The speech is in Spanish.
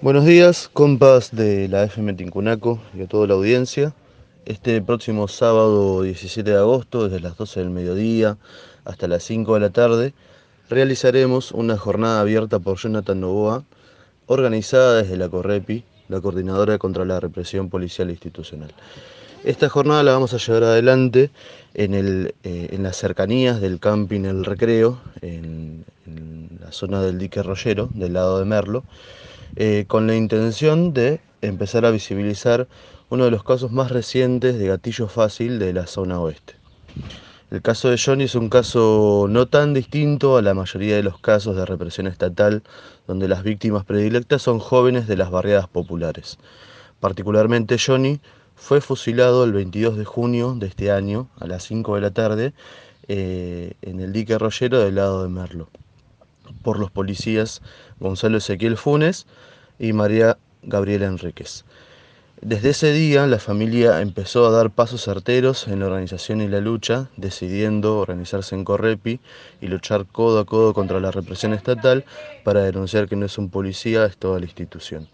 Buenos días, compas de la FM Tincunaco y a toda la audiencia. Este próximo sábado 17 de agosto, desde las 12 del mediodía hasta las 5 de la tarde, realizaremos una jornada abierta por Jonathan Novoa, organizada desde la Correpi, la Coordinadora contra la Represión Policial Institucional. Esta jornada la vamos a llevar adelante en, eh, las cercanías del camping El Recreo, en, en la zona del dique Rollero, del lado de Merlo, eh, con la intención de empezar a visibilizar uno de los casos más recientes de gatillo fácil de la zona oeste. El caso de Johnny es un caso no tan distinto a la mayoría de los casos de represión estatal, donde las víctimas predilectas son jóvenes de las barriadas populares. Particularmente Johnny fue fusilado el 22 de junio de este año, a las 5 de la tarde, eh, en el dique Rollero del lado de Merlo por los policías Gonzalo Ezequiel Funes y María Gabriela Enríquez. Desde ese día la familia empezó a dar pasos certeros en la organización y la lucha, decidiendo organizarse en Correpi y luchar codo a codo contra la represión estatal para denunciar que no es un policía, es toda la institución.